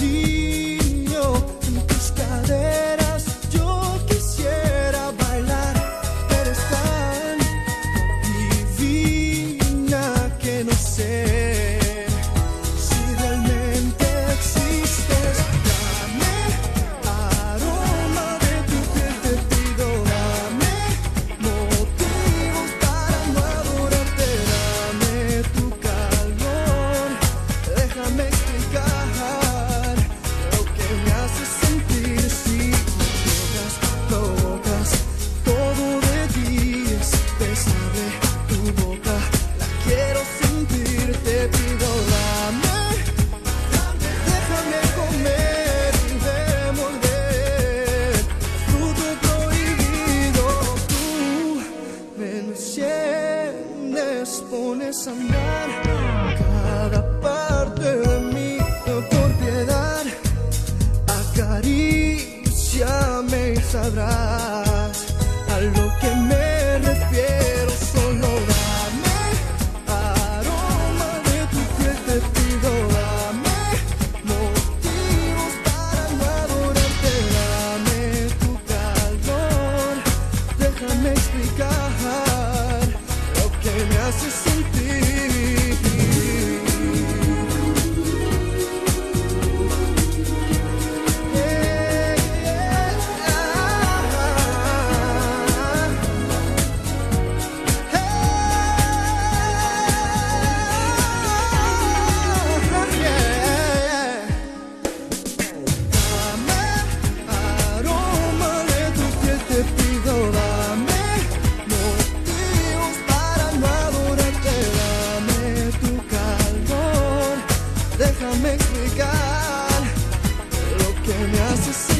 believe. enciendes, pones a andar cada parte de mí por piedad. Acaríciame y sabrás a lo que me refiero. Solo dame aroma de tu piel, te pido dame motivos para no adorarte, dame tu calor, déjame explicar. us to safety. déjame explicar lo que me hace sentir.